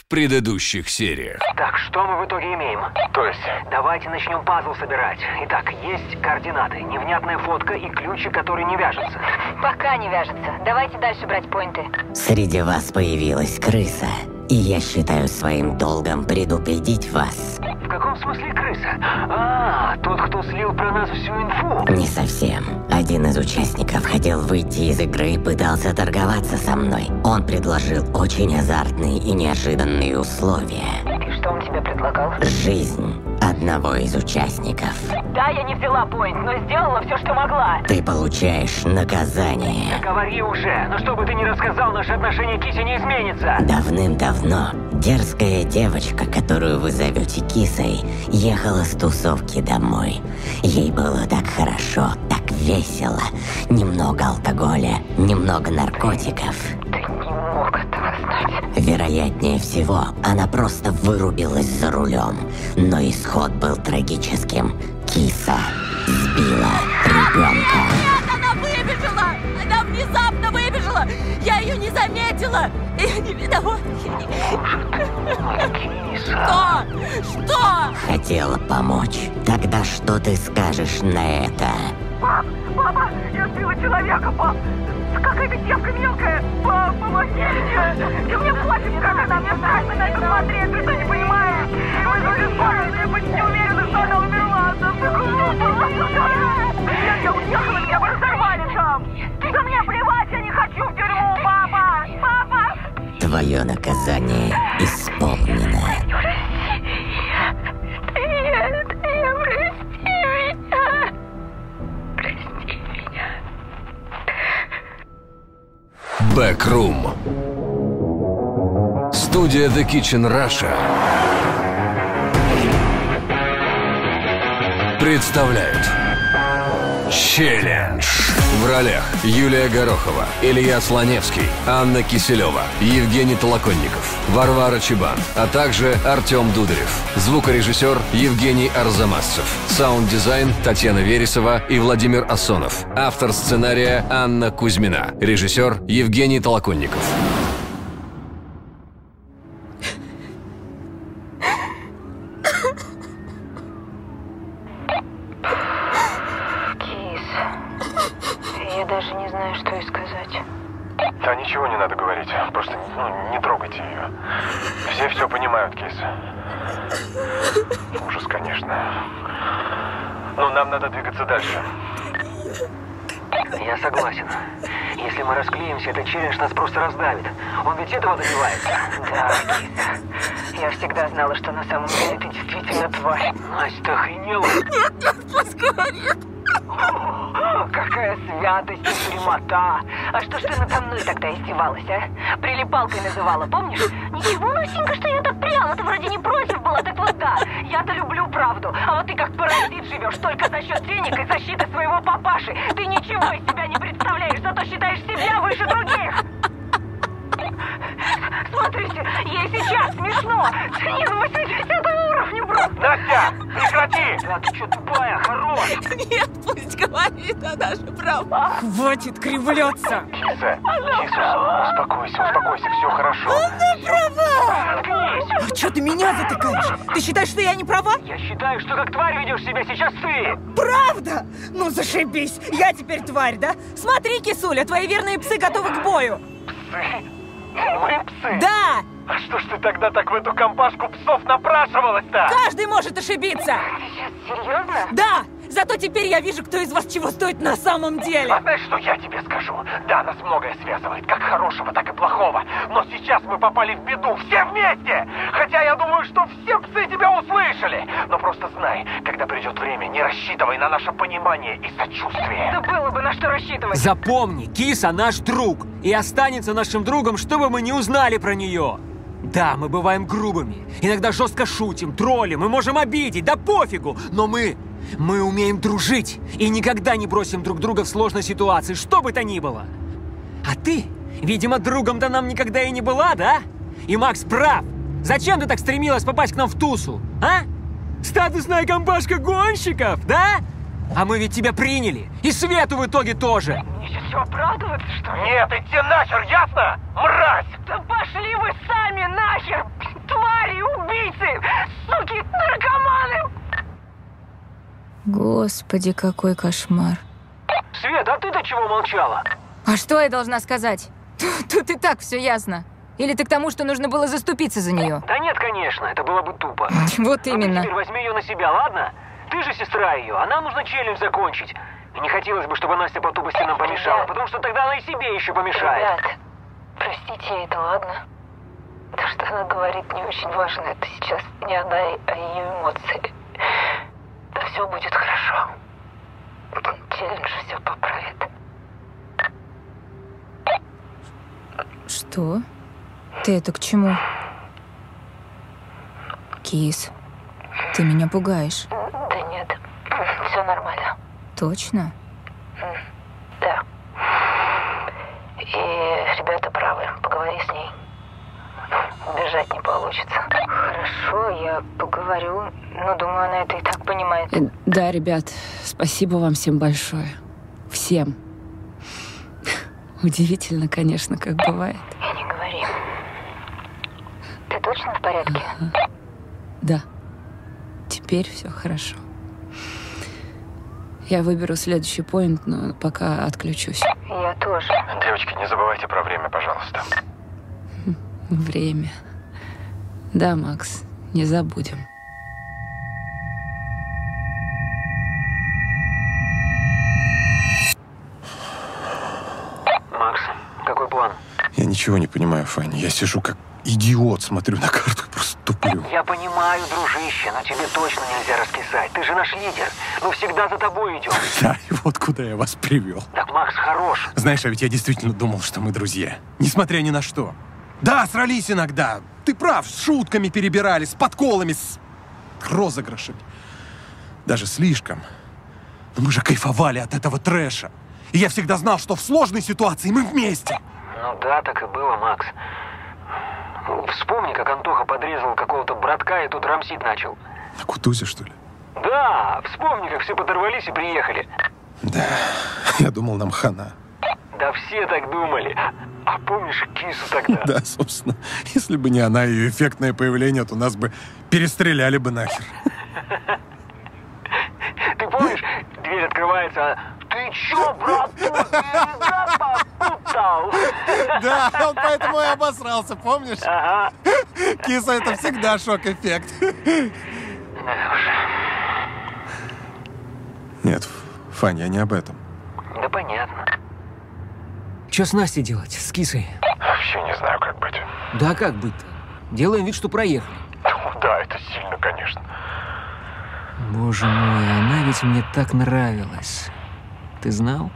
в предыдущих сериях. Так, что мы в итоге имеем? То есть? Давайте начнем пазл собирать. Итак, есть координаты, невнятная фотка и ключи, которые не вяжутся. Пока не вяжется. Давайте дальше брать поинты. Среди вас появилась крыса, и я считаю своим долгом предупредить вас. В каком смысле крыса? А, тот, кто слил про нас всю инфу. Не совсем. Один из участников хотел выйти из игры и пытался торговаться со мной. Он предложил очень азартные и неожиданные условия. И что он тебе предлагал? Жизнь одного из участников. Да, я не взяла поинт, но сделала все, что могла. Ты получаешь наказание. Говори уже, но что бы ты ни рассказал, наше отношение к Кисе не изменится. Давным-давно дерзкая девочка, которую вы зовете Кисой, ехала с тусовки домой. Ей было так хорошо, весело. Немного алкоголя, немного наркотиков. Ты не мог этого знать. Вероятнее всего, она просто вырубилась за рулем. Но исход был трагическим. Киса сбила ребенка. Она выбежала! Она внезапно выбежала! Я ее не заметила! Я не виноват! Я не- Что? Что? Хотела помочь. Тогда что ты скажешь на это? Пап! Папа! Я сбила человека, пап! Какая-то девка мелкая! Пап, помоги мне! Мне пофиг, как она мне страшно на это смотреть, ты что не понимаешь? Мы только скоро, я почти уверена, что она умерла! Да ты глупо! Я, я уехала, меня бы разорвали там! Да мне плевать, я не хочу в тюрьму, папа! Папа! Твое наказание исполнено. Бэкрум. Студия The Kitchen Russia представляют Челлендж. В ролях Юлия Горохова, Илья Слоневский, Анна Киселева, Евгений Толоконников, Варвара Чебан, а также Артем Дударев. Звукорежиссер Евгений Арзамасцев. Саунд-дизайн Татьяна Вересова и Владимир Асонов. Автор сценария Анна Кузьмина. Режиссер Евгений Толоконников. Даже не знаю, что и сказать. Да ничего не надо говорить. Просто ну, не трогайте ее. Все все понимают, Кис. Ужас, конечно. Но нам надо двигаться дальше. Я согласен. Если мы расклеимся, этот челлендж нас просто раздавит. Он ведь этого добивается. Да, Кис, я всегда знала, что на самом деле ты действительно тварь. Настя, охренела? О, Какая святость и прямота. А что ж ты надо мной тогда издевалась, а? Прилипалкой называла, помнишь? Ничего, Настенька, что я так прямо, ты вроде не против была, так вот да. Я-то люблю правду, а вот ты как паразит живешь только за счет денег и защиты своего папаши. Ты ничего из себя не представляешь, зато считаешь себя выше других. Смотрите, ей сейчас смешно. Не на 80 уровне, бро. Настя, ты что, тупая? Хорош! Нет, пусть говорит, она же права! Хватит кривляться! Киса, Киса, успокойся, успокойся, все хорошо. А что ты меня затыкаешь? Ты считаешь, что я не права? Я считаю, что как тварь ведешь себя сейчас ты! Правда? Ну зашибись, я теперь тварь, да? Смотри, кисуля, твои верные псы готовы к бою. Псы? Мы псы? Да, А что ж ты тогда так в эту компашку псов напрашивалась-то? каждый может ошибиться. Серьезно? Да, зато теперь я вижу, кто из вас чего стоит на самом А деле. знаешь, что я тебе скажу? Да, нас многое связывает, как хорошего, так и плохого. Но сейчас мы попали в беду, все вместе! Хотя я думаю, что все псы тебя услышали. Но просто знай, когда придет время, не рассчитывай на наше понимание и сочувствие. Да было бы на что рассчитывать. Запомни, киса наш друг и останется нашим другом, чтобы мы не узнали про нее. Да, мы бываем грубыми, иногда жестко шутим, троллим, мы можем обидеть, да пофигу, но мы, мы умеем дружить и никогда не бросим друг друга в сложной ситуации, что бы то ни было. А ты, видимо, другом-то нам никогда и не была, да? И Макс прав. Зачем ты так стремилась попасть к нам в тусу, а? Статусная компашка гонщиков, да? А мы ведь тебя приняли. И Свету в итоге тоже еще оправдываться, что ли? Нет, иди нахер, ясно? Мразь! Да пошли вы сами нахер! Твари, убийцы! Суки, наркоманы! Господи, какой кошмар. Свет, а ты-то чего молчала? А что я должна сказать? Тут, и так все ясно. Или ты к тому, что нужно было заступиться за нее? Да нет, конечно, это было бы тупо. Вот а ну именно. А теперь возьми ее на себя, ладно? Ты же сестра ее, а нам нужно челлендж закончить. И не хотелось бы, чтобы Настя по тупости нам помешала, потому что тогда она и себе еще помешает. Ребят, простите ей это, ладно? То, что она говорит, не очень важно. Это сейчас не она, а ее эмоции. Да все будет хорошо. Челлендж все поправит. Что? Ты это к чему? Кис, ты меня пугаешь. Да нет, все нормально. Точно? Да. И ребята правы. Поговори с ней. Бежать не получится. Хорошо, я поговорю. Но думаю, она это и так понимает. Э, Да, ребят, спасибо вам всем большое. Всем. Удивительно, конечно, как бывает. И не говори. Ты точно в порядке? Да. Теперь все хорошо. Я выберу следующий поинт, но пока отключусь. Я тоже. Девочки, не забывайте про время, пожалуйста. Время. Да, Макс, не забудем. Макс, какой план? Я ничего не понимаю, Фанни. Я сижу как идиот, смотрю на карту и просто туплю. Я понимаю, дружище, но тебе точно нельзя раскисать. Ты же наш лидер. Мы всегда за тобой идем. Да, и вот куда я вас привел. Так, Макс, хорош. Знаешь, а ведь я действительно думал, что мы друзья. Несмотря ни на что. Да, срались иногда. Ты прав, с шутками перебирали, с подколами, с розыгрышами. Даже слишком. Но мы же кайфовали от этого трэша. И я всегда знал, что в сложной ситуации мы вместе. Ну да, так и было, Макс. Вспомни, как Антоха подрезал какого-то братка и тут рамсить начал. На Кутузе, что ли? Да, вспомни, как все подорвались и приехали. Да, я думал, нам хана. Да все так думали. А помнишь кису тогда? Да, собственно, если бы не она и ее эффектное появление, то нас бы перестреляли бы нахер. Ты помнишь, дверь открывается, а ты чё, брат, попутал? Да, он поэтому и обосрался, помнишь? Ага. Киса это всегда шок-эффект. Нет, Фань, я не об этом. Да понятно. Что с Настей делать? С кисой? Вообще не знаю, как быть. Да как быть-то? Делаем вид, что проехали. Да, это сильно, конечно. Боже мой, она ведь мне так нравилась. Ты знал?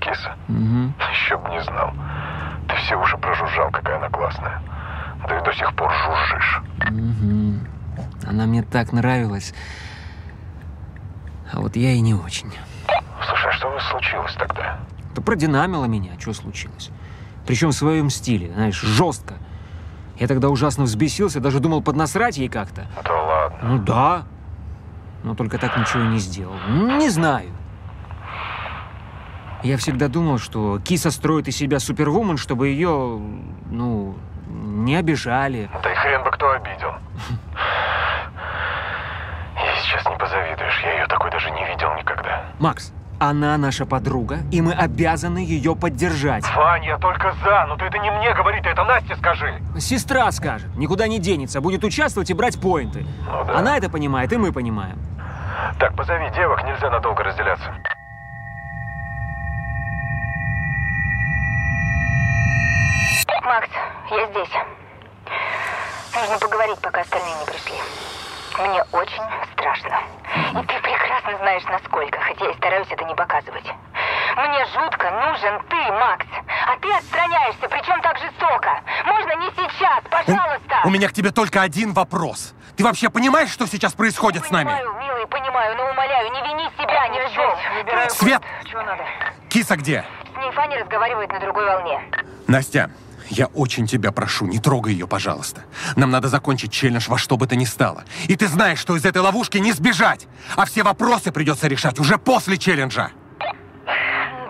Киса, Угу. еще бы не знал. Ты все уже прожужжал, какая она классная. Да и до сих пор жужжишь. Угу. Она мне так нравилась. А вот я и не очень. Слушай, а что у вас случилось тогда? Да продинамило меня, что случилось. Причем в своем стиле, знаешь, жестко. Я тогда ужасно взбесился, даже думал поднасрать ей как-то. Да ладно. Ну да. Но только так ничего и не сделал. Не знаю. Я всегда думал, что киса строит из себя супервумен, чтобы ее, ну, не обижали. Да и хрен бы кто обидел. Ей сейчас не позавидуешь. Я ее такой даже не видел никогда. Макс, она наша подруга, и мы обязаны ее поддержать. Вань, я только за, но ты это не мне говори, ты это Насте скажи. Сестра скажет, никуда не денется, будет участвовать и брать поинты. Ну да. Она это понимает, и мы понимаем. Так, позови девок, нельзя надолго разделяться. Я здесь. Нужно поговорить, пока остальные не пришли. Мне очень страшно. И ты прекрасно знаешь, насколько, хотя я и стараюсь это не показывать. Мне жутко нужен ты, Макс. А ты отстраняешься, причем так жестоко. Можно не сейчас, пожалуйста. У меня к тебе только один вопрос. Ты вообще понимаешь, что сейчас происходит с нами? Понимаю, милый, понимаю, но умоляю, не вини себя ни в чем. Свет! Чего надо? Киса где? С ней Фанни разговаривает на другой волне. Настя, я очень тебя прошу, не трогай ее, пожалуйста. Нам надо закончить челлендж во что бы то ни стало. И ты знаешь, что из этой ловушки не сбежать. А все вопросы придется решать уже после челленджа.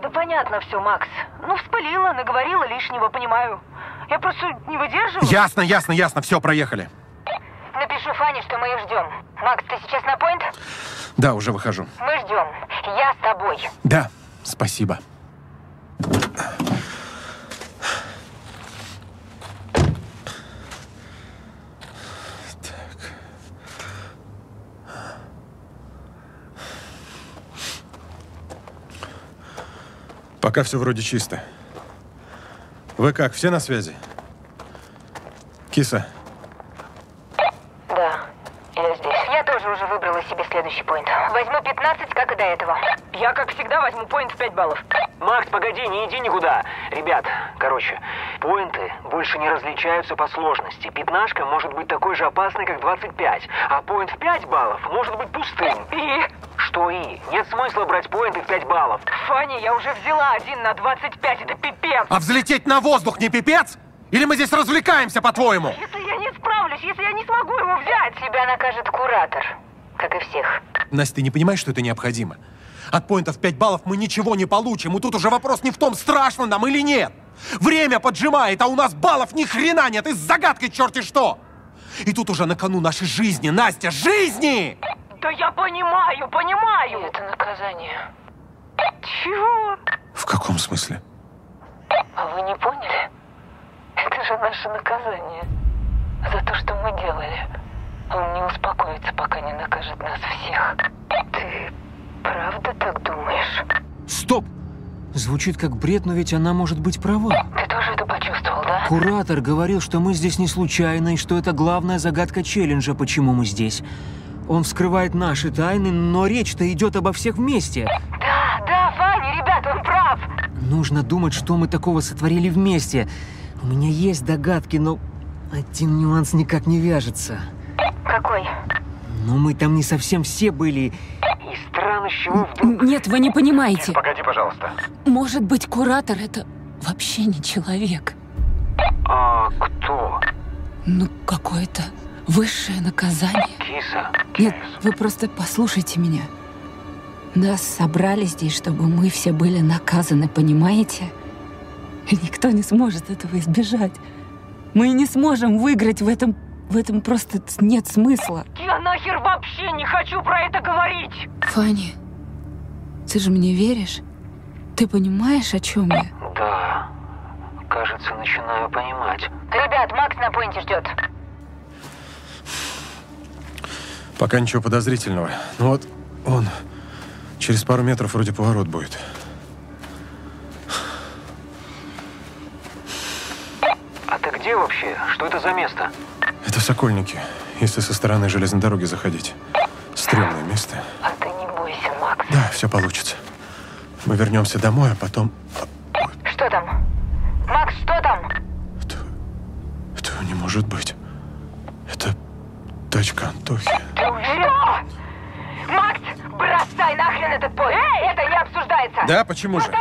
Да понятно все, Макс. Ну, вспылила, наговорила лишнего, понимаю. Я просто не выдерживаю. Ясно, ясно, ясно. Все, проехали. Напишу Фанни, что мы ее ждем. Макс, ты сейчас на поинт? Да, уже выхожу. Мы ждем. Я с тобой. Да, спасибо. Пока все вроде чисто. Вы как, все на связи? Киса, Да, я здесь. Я тоже уже выбрала себе следующий поинт. Возьму 15, как и до этого. Я, как всегда, возьму поинт в 5 баллов. Макс, погоди, не иди никуда. Ребят, короче, поинты больше не различаются по сложности. Пятнашка может быть такой же опасной, как 25, а поинт в 5 баллов может быть пустым. И? Что и? Нет смысла брать поинты в 5 баллов. Фанни, я уже взяла один на 25, это пипец. а взлететь на воздух не пипец? Или мы здесь развлекаемся, по-твоему? Если я не справлюсь, если я не смогу его взять. Тебя накажет куратор, как и всех. Настя, ты не понимаешь, что это необходимо? От поинтов 5 баллов мы ничего не получим, и тут уже вопрос не в том, страшно нам или нет. Время поджимает, а у нас баллов ни хрена нет, и с загадкой черти что. И тут уже на кону нашей жизни, Настя, жизни! Да я понимаю, понимаю. Это наказание. Чего? В каком смысле? А вы не поняли? Это же наше наказание. За то, что мы делали. Он не успокоится, пока не накажет нас всех. Ты правда так думаешь? Стоп! Звучит как бред, но ведь она может быть права. Ты тоже это почувствовал, да? Куратор говорил, что мы здесь не случайно, и что это главная загадка челленджа, почему мы здесь. Он вскрывает наши тайны, но речь-то идет обо всех вместе. Да, да, Фанни, ребят, он прав. Нужно думать, что мы такого сотворили вместе. У меня есть догадки, но один нюанс никак не вяжется. Какой? Но мы там не совсем все были. И странно, с чего вдруг... Нет, вы не понимаете. Погоди, пожалуйста. Может быть, куратор это вообще не человек. А кто? Ну, какое-то высшее наказание. Киса? Нет, вы просто послушайте меня. Нас собрали здесь, чтобы мы все были наказаны, понимаете? И никто не сможет этого избежать. Мы не сможем выиграть в этом... В этом просто нет смысла. Я нахер вообще не хочу про это говорить. Фанни, ты же мне веришь? Ты понимаешь, о чем я? Да, кажется, начинаю понимать. Ребят, Макс на поинте ждет. Пока ничего подозрительного. Ну вот он через пару метров вроде поворот будет. А ты где вообще? Что это за место? Это Сокольники, если со стороны железной дороги заходить. Стрёмное место. А ты не бойся, Макс. Да, все получится. Мы вернемся домой, а потом... Что там? Макс, что там? Этого не может быть. Это тачка Антохи. Ты уверен? Макс, бросай нахрен этот поезд. Это не обсуждается. Да, почему же?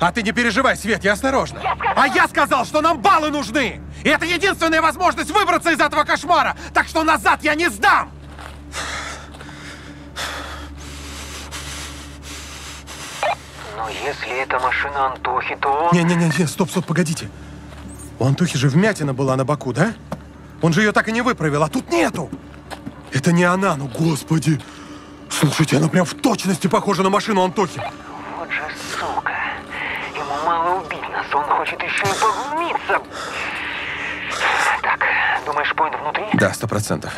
А ты не переживай, Свет, я осторожно. А я сказал, что нам баллы нужны! И это единственная возможность выбраться из этого кошмара! Так что назад я не сдам! Но если это машина Антохи, то он... Не-не-не, стоп, стоп, погодите. У Антохи же вмятина была на боку, да? Он же ее так и не выправил, а тут нету. Это не она, ну господи. Слушайте, она прям в точности похожа на машину Антохи. Вот же сука. Ему мало убить нас, он хочет еще и поглумиться. Так, думаешь, поинт внутри? Да, сто процентов.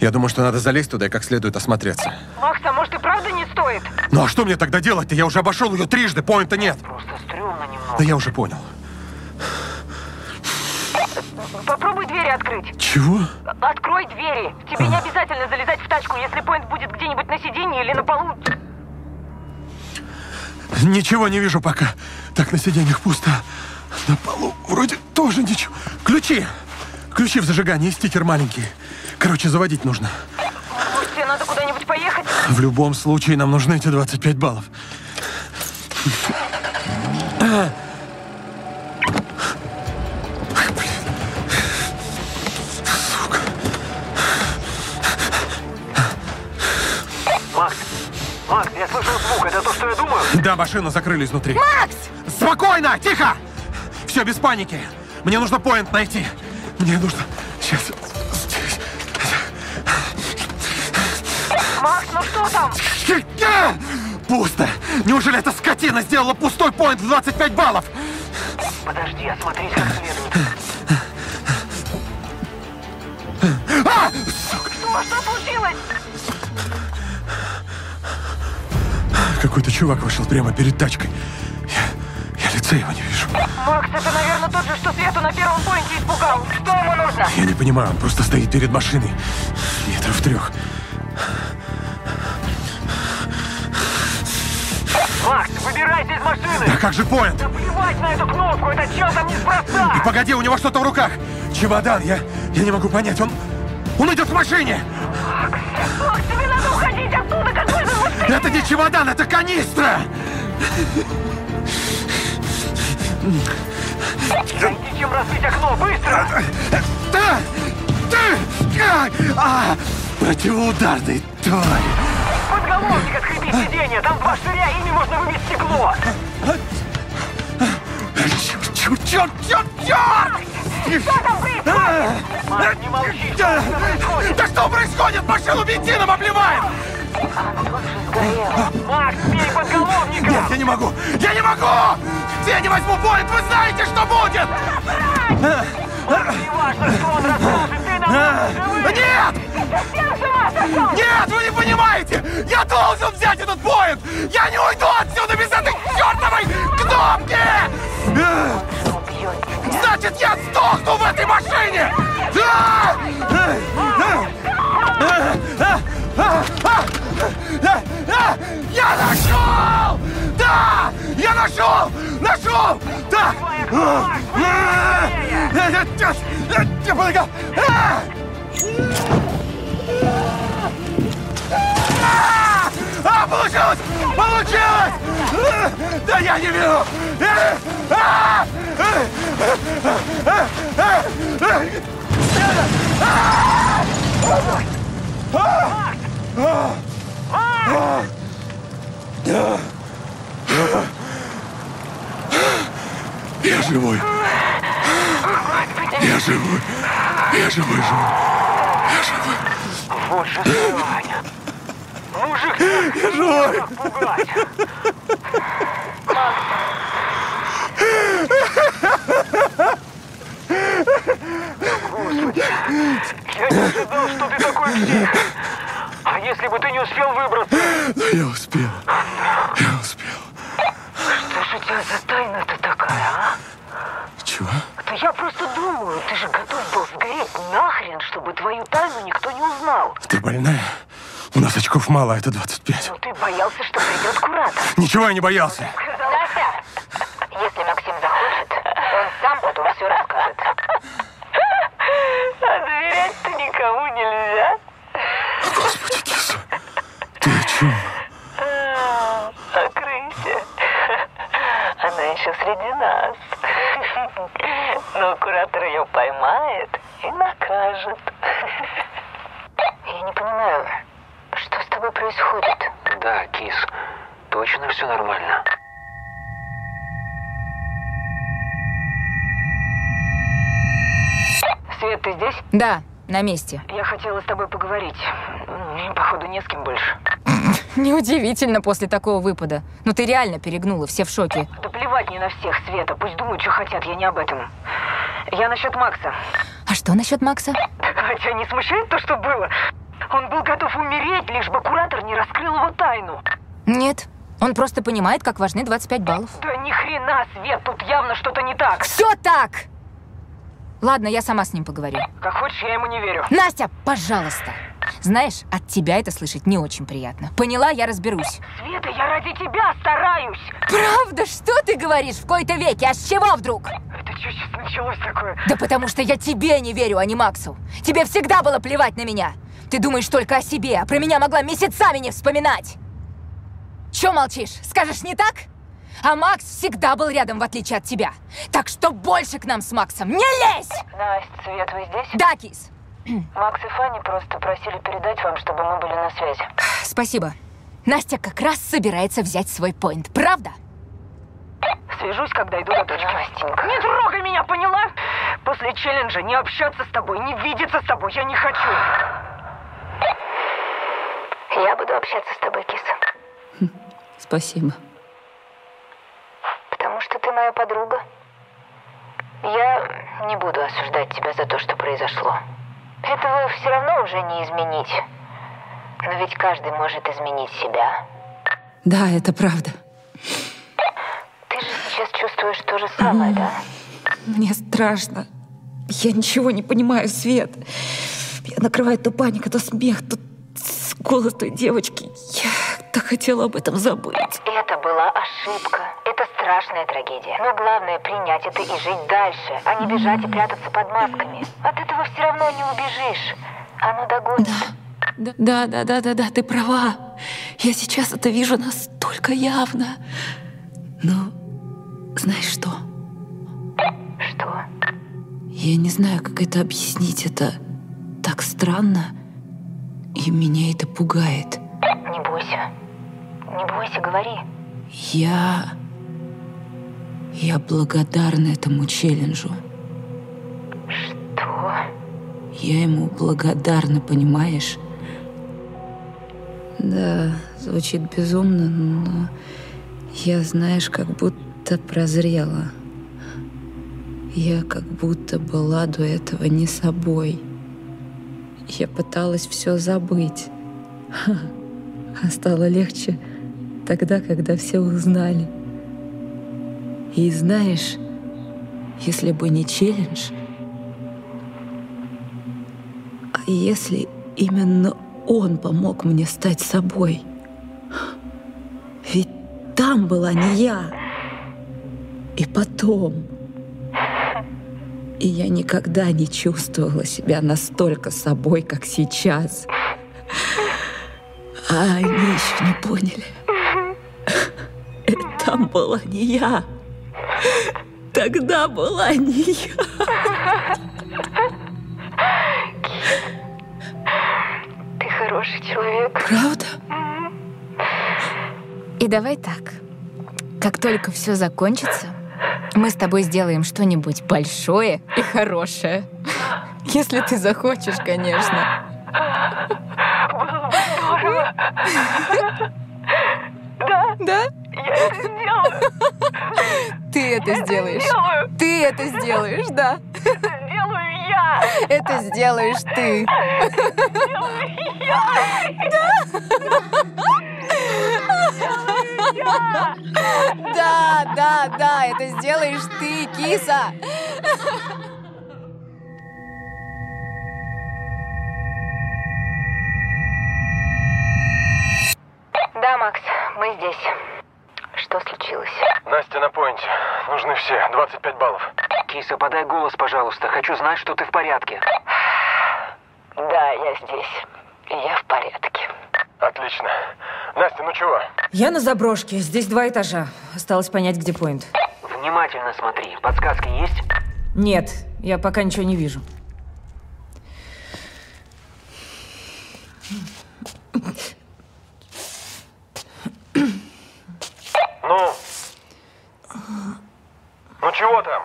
Я думаю, что надо залезть туда и как следует осмотреться. Макс, а может и правда не стоит? Ну а что мне тогда делать-то? Я уже обошел ее трижды, поинта нет. Просто стрёмно немного. Да я уже понял. Попробуй двери открыть. Чего? Открой двери. Тебе не обязательно залезать в тачку, если поинт будет где-нибудь на сиденье или на полу. Ничего не вижу пока. Так, на сиденьях пусто. На полу вроде тоже ничего. Ключи! Ключи в зажигании, стикер маленький. Короче, заводить нужно. Тебе надо куда-нибудь поехать? В любом случае нам нужны эти 25 баллов. Макс, Макс, я слышал Да, машину закрыли изнутри. Макс! Спокойно, тихо! Все без паники. Мне нужно поинт найти. Мне нужно... Сейчас... Макс, ну что там? Пусто! Неужели эта скотина сделала пустой поинт в 25 баллов? Подожди, осмотрись как следует. Какой-то чувак вышел прямо перед тачкой. Я, я лица его не вижу. Макс, это, наверное, тот же, что Свету на первом поинте испугал. Что ему нужно? Я не понимаю, он просто стоит перед машиной. Метров в трех. Макс, выбирайся из машины! А как же поинт? Да плевать на эту кнопку, это чел там неспроста! И погоди, у него что-то в руках. Чемодан, я, я не могу понять. Он, он идет к машине. Это не чемодан, это канистра. Найди чем разбить окно, быстро! Да! Да! А! А! Противоударный тварь. Подголовник открепи сиденье, там два штыря, ими можно выбить стекло! Черт, черт, черт, черт, черт! Что там происходит? Макс, не молчи, что происходит? Да что происходит? Машину бензином обливает! Нет, я не могу! Я не могу! Я не возьму поинт, вы знаете, что будет! Не важно! Нет! Нет, вы не понимаете! Я должен взять этот поинт! Я не уйду отсюда без этой чертовой кнопки! Значит, я сдохну в этой машине! А! Я нашел! Да! Я нашел! Нашел! Да! А, получилось! Получилось! Да я не верю! А! Я живой. Я живой. Я живой, живой. Я живой. Вот же срань! Мужик, я живой. пугать! Господи, я не ожидал, что ты такой псих! А если бы ты не успел выбраться? Но я успел. Что за тайна-то такая, а? Чего? Да я просто думаю, ты же готов был сгореть нахрен, чтобы твою тайну никто не узнал. Ты больная? У нас очков мало, а это 25. Но ты боялся, что придет куратор. Ничего я не боялся. Настя, если Максим захочет, он сам потом все расскажет. А доверять-то никому нельзя. Господи, киса. Ты о чем? Среди нас. Но куратор ее поймает и накажет. Я не понимаю, что с тобой происходит? Да, кис, точно все нормально. Свет, ты здесь? Да, на месте. Я хотела с тобой поговорить. Походу, не с кем больше. Неудивительно после такого выпада. Но ты реально перегнула, все в шоке. Да плевать не на всех, Света. Пусть думают, что хотят, я не об этом. Я насчет Макса. А что насчет Макса? А тебя не смущает то, что было? Он был готов умереть, лишь бы куратор не раскрыл его тайну. Нет. Он просто понимает, как важны 25 баллов. Да ни хрена, Свет, тут явно что-то не так. Все так! Ладно, я сама с ним поговорю. Как хочешь, я ему не верю. Настя, пожалуйста. Знаешь, от тебя это слышать не очень приятно. Поняла, я разберусь. Света, я ради тебя стараюсь. Правда? Что ты говоришь в кои-то веке? А с чего вдруг? Это что сейчас началось такое? Да потому что я тебе не верю, а не Максу. Тебе всегда было плевать на меня. Ты думаешь только о себе, а про меня могла месяцами не вспоминать. Че молчишь? Скажешь, не так? А Макс всегда был рядом, в отличие от тебя. Так что больше к нам с Максом не лезь! Настя, Свет, вы здесь? Да, кис. Макс и Фанни просто просили передать вам, чтобы мы были на связи. Спасибо. Настя как раз собирается взять свой поинт, правда? Свяжусь, когда иду до точки. Не трогай меня, поняла? После челленджа не общаться с тобой, не видеться с тобой я не хочу. Я буду общаться с тобой, киса. Спасибо. Потому что ты моя подруга. Я не буду осуждать тебя за то, что произошло. Этого все равно уже не изменить. Но ведь каждый может изменить себя. Да, это правда. Ты же сейчас чувствуешь то же самое, да? Мне страшно. Я ничего не понимаю, Свет. Меня накрывает то паника, то смех, то голос той девочки. Я так хотела об этом забыть. Это была ошибка. Это страшная трагедия. Но главное принять это и жить дальше, а не бежать и прятаться под масками. От этого все равно не убежишь. Оно догонит. Да, да, да, да, да, да, ты права. Я сейчас это вижу настолько явно. Но знаешь что? Что? Я не знаю, как это объяснить. Это так странно, и меня это пугает. Не бойся. Не бойся, говори. Я... Я благодарна этому челленджу. Что? Я ему благодарна, понимаешь? Да, звучит безумно, но я, знаешь, как будто прозрела. Я как будто была до этого не собой. Я пыталась все забыть. А стало легче тогда, когда все узнали. И знаешь, если бы не челлендж, а если именно он помог мне стать собой? Ведь там была не я. И потом... И я никогда не чувствовала себя настолько собой, как сейчас. А они еще не поняли. Там была не я. Тогда была не я. Ты хороший человек. Правда? И давай так. Как только все закончится, мы с тобой сделаем что-нибудь большое и хорошее. Если ты захочешь, конечно. Было бы здорово. Это сделаешь. сделаю. Ты это сделаешь, да. Это сделаю я. Это сделаешь ты. Сделаю я. Да, да, да, это сделаешь ты, киса. Да, Макс, мы здесь. Что случилось? Настя на поинте. Нужны все. 25 баллов. Киса, подай голос, пожалуйста. Хочу знать, что ты в порядке. Да, я здесь. Я в порядке. Отлично. Настя, ну чего? Я на заброшке. Здесь два этажа. Осталось понять, где поинт. Внимательно смотри. Подсказки есть? Нет, я пока ничего не вижу. Ну? Ну чего там?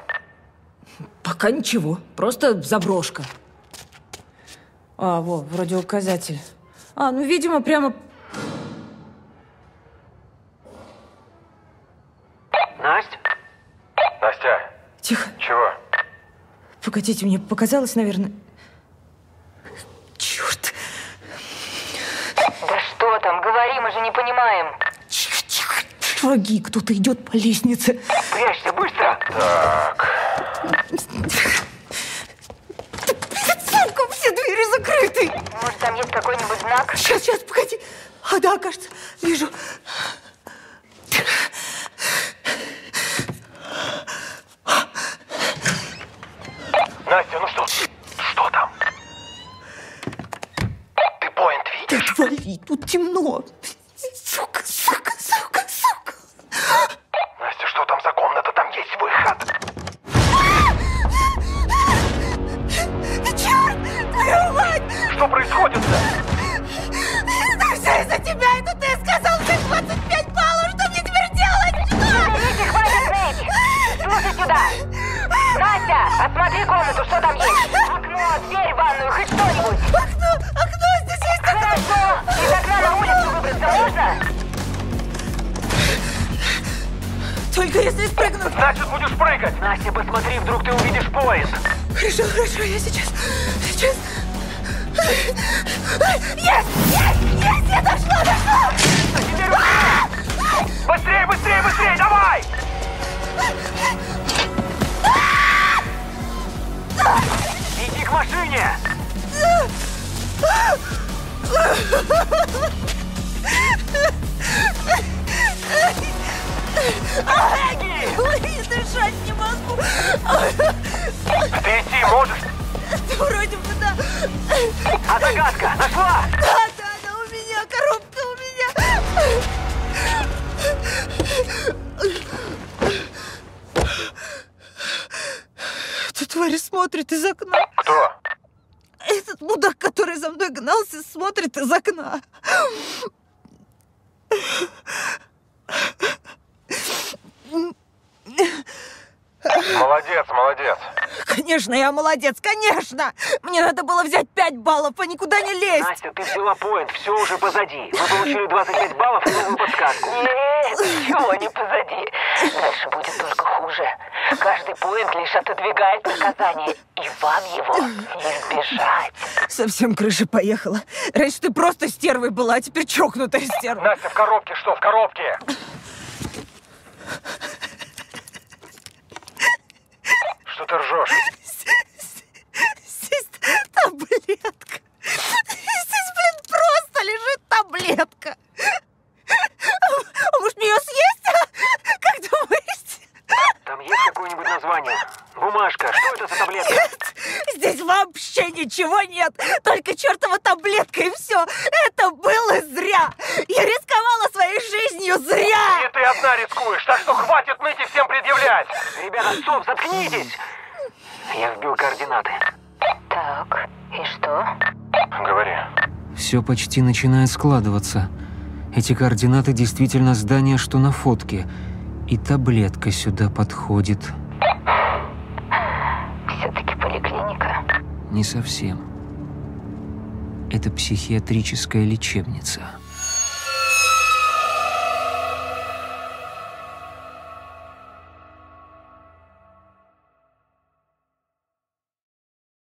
Пока ничего. Просто заброшка. А, во, вроде указатель. А, ну, видимо, прямо... Настя? Настя, Тихо. чего? Погодите, мне показалось, наверное... Черт. Да что там, говори, мы же не понимаем. Враги, кто-то идет по лестнице. Прячься, быстро! Так. Сука, все двери закрыты. Может, там есть какой-нибудь знак? Сейчас, сейчас, погоди. А, да, кажется, вижу. Только если спрыгну. Значит, будешь прыгать. Настя, посмотри, вдруг ты увидишь поезд. Хорошо, хорошо, я сейчас, сейчас. Есть, есть, есть, я дошла, дошла! Быстрее, быстрее, быстрее, давай! Иди к машине! Ой, дышать не могу. Ты идти можешь? Да вроде бы да. А загадка нашла? Да, да, да, у меня коробка у меня. Эта тварь смотрит из окна. Кто? Этот мудак, который за мной гнался, смотрит из окна. Молодец, молодец. Конечно, я молодец, конечно! Мне надо было взять 5 баллов, а никуда не лезть! Настя, ты взяла поинт, все уже позади. Мы получили 25 баллов и новую подсказку. Нет, ничего не позади. Дальше будет только хуже. Каждый поинт лишь отодвигает наказание, и вам его не избежать. Совсем крыша поехала. Раньше ты просто стервой была, а теперь чокнутая стерва. Настя, в коробке что? В коробке? Что ты ржешь? Здесь таблетка. Здесь, блин, просто лежит таблетка. А может, мне ее съесть? а? Как думаете? Там есть какое-нибудь название? Бумажка, что это за таблетка? Здесь вообще ничего нет. Только чертова таблетка и все. Это было зря. Я рисковала своей жизнью зря. И ты одна рискуешь, так что хватит ныть и всем предъявлять. Ребята, стоп, заткнитесь! Я вбил координаты. Так, и что? Говори. Все почти начинает складываться. Эти координаты действительно здание, что на фотке. И таблетка сюда подходит. Все-таки поликлиника. Не совсем. Это психиатрическая лечебница.